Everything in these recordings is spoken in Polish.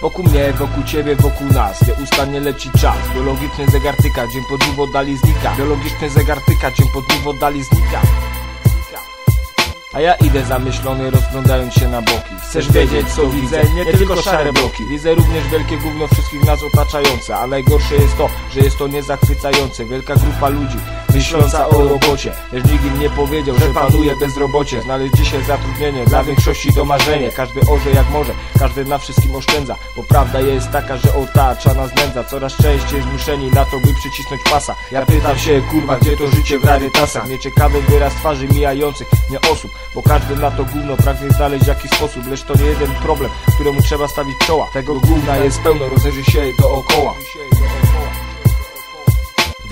Wokół mnie, wokół ciebie, wokół nas. Nieustannie leci czas. Biologiczny zegar tyka, dzień po dniu w oddali znika. Biologiczny zegar tyka, dzień po dniu w oddali znika. A ja idę zamyślony, rozglądając się na boki. Chcesz wiedzieć co widzę? Nie tylko szare bloki Widzę również wielkie gówno wszystkich nas otaczające. A najgorsze jest to, że jest to niezachwycające. Wielka grupa ludzi myśląca o robocie. Lecz nikt im nie powiedział, że panuje bezrobocie. Znaleźć dzisiaj zatrudnienie, dla większości to marzenie. Każdy orze jak może, każdy na wszystkim oszczędza. Bo prawda jest taka, że otacza nas nędza. Coraz częściej zmuszeni na to, by przycisnąć pasa. Ja pytam się, kurwa, gdzie to życie w rarytasach Nieciekawy wyraz twarzy mijających, nie osób. Bo każdy na to gówno pragnie znaleźć jakiś sposób. Lecz to nie jeden problem, któremu trzeba stawić czoła. Tego gówna jest pełno, rozejrzy się dookoła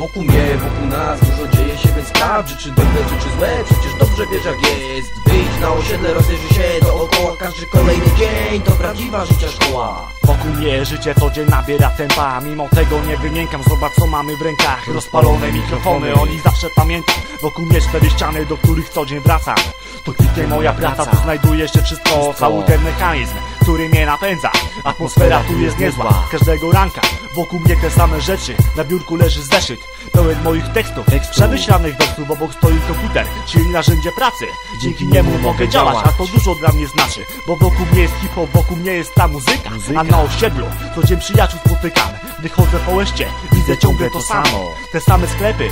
Wokół mnie, wokół nas dużo dzieje się, więc sprawdź czy dobre, czy, czy złe. Przecież dobrze wiesz jak jest. Wyjdź na osiedle, rozejrzyj się dookoła. Każdy kolejny dzień to prawdziwa życia szkoła. Wokół mnie życie co dzień nabiera tempa. Mimo tego nie wymiękam, zobacz co mamy w rękach. Rozpalone mikrofony, oni zawsze pamiętam. Wokół mnie cztery ściany, do których co dzień wracam. To kwitnie moja praca, tu znajduje się wszystko. Cały ten mechanizm, który mnie napędza. Atmosfera tu jest niezła, każdego ranka Wokół mnie te same rzeczy, na biurku leży zeszyt Pełen moich tekstów, przemyślanych wersów Obok stoi komputer, czyli narzędzie pracy. Dzięki niemu mogę działać, a to dużo dla mnie znaczy Bo wokół mnie jest hip-hop, wokół mnie jest ta muzyka A na osiedlu, co dzień przyjaciół spotykam. Wychodzę po łeście, widzę ciągle to samo. Te same sklepy,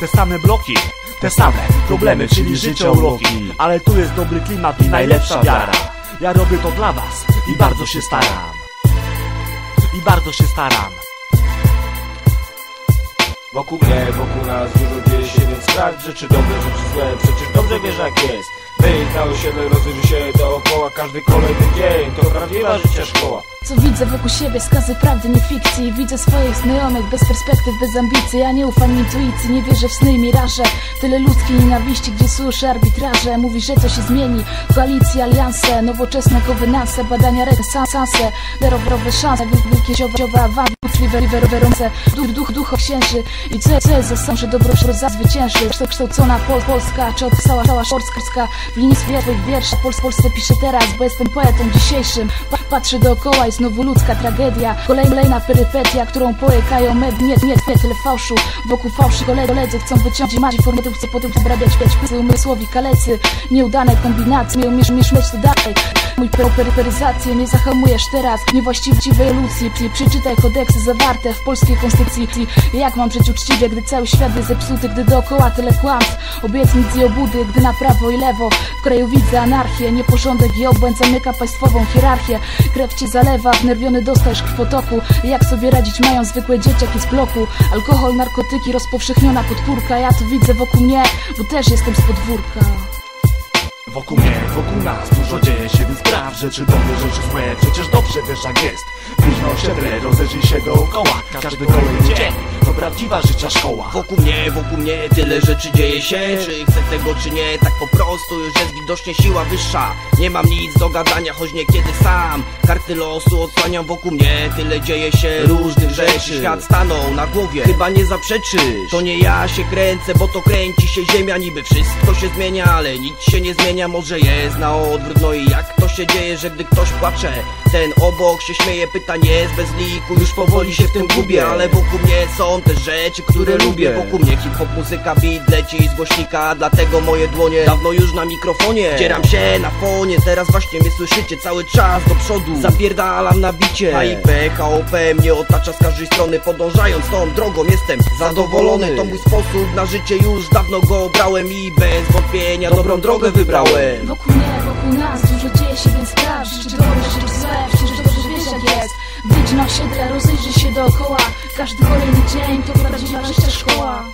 te same bloki te same problemy, czyli życie uroki. Ale tu jest dobry klimat i najlepsza wiara. Ja robię to dla was i bardzo się staram I bardzo się staram. Wokół mnie, wokół nas dużo dzieje się, więc sprawdź rzeczy dobre, rzeczy złe. Przecież dobrze wiesz jak jest Wyjdź na osiedle, rozejrzyj się dookoła Każdy kolejny dzień. To prawdziwa życia szkoła. Co widzę wokół siebie, skazy prawdy, nie fikcji. Widzę swoich znajomych bez perspektyw, bez ambicji. Ja nie ufam intuicji, nie wierzę w sny i miraże. Tyle ludzkiej nienawiści, gdzie słyszę arbitraże. Mówi, że to się zmieni, koalicje, alianse Nowoczesne kowenanse, badania renesanse Derowerowe szanse, wielkie ziowa awanty Liverowerące, duch, duch, duch księży I co jest zasą, że dobro zwycięży. Kształcona Pol, Polska, czy cała, cała Szorska W linii swoich wierszy Pols, Polsce piszę teraz, bo jestem poetą dzisiejszym. Pa, Patrzę dookoła i znowu ludzka tragedia. Kolejna perypetia, którą połykają med Nie, nie, nie, tyle fałszu. Wokół fałszy koledzy, chcą wyciągnąć macie formę Chcę potem zbrabiać peć umysłowi kalecy Nieudane kombinacje, umiesz, umiesz mieć to dalej Mój nie zahamujesz teraz Niewłaściwej elucji Przeczytaj kodeksy zawarte w polskiej konstytucji. Jak mam żyć uczciwie, gdy cały świat jest zepsuty Gdy dookoła tyle kłamstw, obietnic i obudy Gdy na prawo i lewo w kraju widzę anarchię Nieporządek i obłęd zamyka państwową hierarchię. Krew ci zalewa, wnerwiony dostajesz krwotoku Jak sobie radzić mają zwykłe dzieciaki z bloku? Alkohol, narkotyki, rozpowszechniona podpórka Ja to widzę wokół mnie, bo też jestem z podwórka Wokół mnie, wokół nas dużo dzieje się, więc sprawdź rzeczy dobre, rzeczy złe. Przecież dobrze wiesz jak jest. Na osiedle, rozejrzyj się dookoła Każdy kolejny dzień prawdziwa życia szkoła. Wokół mnie, wokół mnie tyle rzeczy dzieje się. Czy chcę tego czy nie, tak po prostu już jest widocznie siła wyższa. Nie mam nic do gadania, choć niekiedy sam. Karty losu odsłaniam wokół mnie Tyle dzieje się różnych rzeczy. Świat stanął na głowie, chyba nie zaprzeczysz. To nie ja się kręcę, bo to kręci się ziemia. Niby wszystko się zmienia, ale nic się nie zmienia. Może jest na odwrót, no i jak się dzieje, że gdy ktoś płacze Ten obok się śmieje, pytanie jest bez liku Już powoli się w tym gubię, ale wokół mnie są te rzeczy, które lubię. Wokół mnie hip-hop, muzyka, beat leci z głośnika Dlatego moje dłonie dawno już na mikrofonie. Dzieram się na fonie, teraz właśnie mnie słyszycie Cały czas do przodu, zapierdalam na bicie. HIP, HOP mnie otacza z każdej strony Podążając tą drogą jestem zadowolony. To mój sposób na życie, już dawno go obrałem I bez wątpienia dobrą drogę wybrałem. Wokół mnie, wokół nas dużo dzieje się, więc sprawdź Czy dobre, czy złe, przecież dobrze wiesz jak jest. Wyjdź na osiedle, rozejrzyj się dookoła. Każdy kolejny dzień to prawdziwa życia szkoła